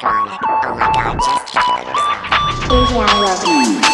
electronic. Oh my god, just kill yourself. AGI will.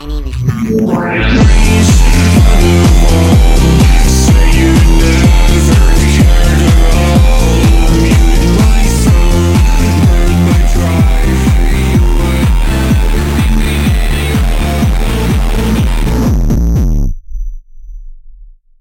My name is Nana.